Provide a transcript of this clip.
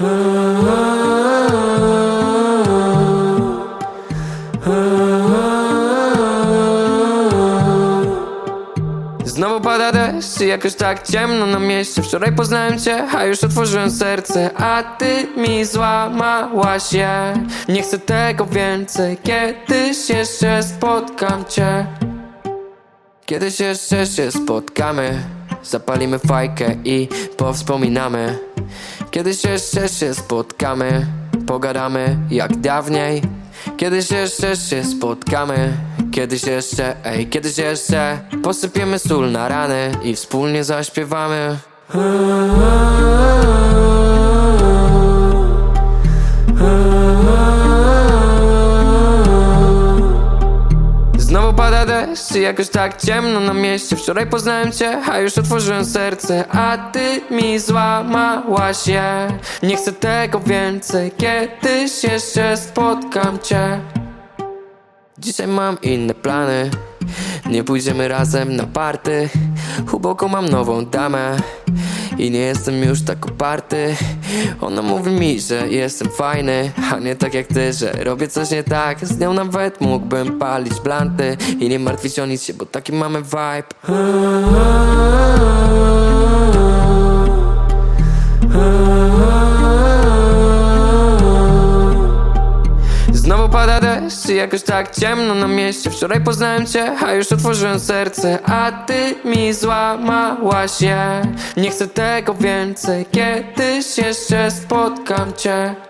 Znowu pada deszcz i jakoś tak ciemno na mieście. Wczoraj poznałem cię, a już otworzyłem serce. A ty mi złamałaś się. Nie chcę tego więcej Kiedyś jeszcze spotkam cię. Kiedyś jeszcze się spotkamy Zapalimy fajkę i powspominamy Kiedyś jeszcze się spotkamy Pogadamy jak dawniej. Kiedyś jeszcze się spotkamy Kiedyś jeszcze, ej, kiedyś jeszcze. Posypiemy sól na rany I wspólnie zaśpiewamy pada i jakoś tak ciemno na mieście? Wczoraj poznałem cię, a już otworzyłem serce. A ty mi złamałaś się Nie chcę tego więcej Kiedyś jeszcze spotkam cię. Dzisiaj mam inne plany. Nie pójdziemy razem na party. Głęboko mam nową damę I nie jestem już tak uparty Ona mówi mi, że jestem fajny A nie tak jak ty, że robię coś nie tak. Z nią nawet mógłbym palić blanty I nie martwić o nic się, bo taki mamy vibe deszcz i jakoś tak ciemno na mieście? Wczoraj poznałem cię, a już otworzyłem serce. A ty mi złamałaś się Nie chcę tego więcej. Kiedyś jeszcze spotkam cię